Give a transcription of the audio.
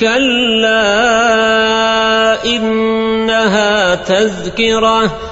كلا إنها تذكرة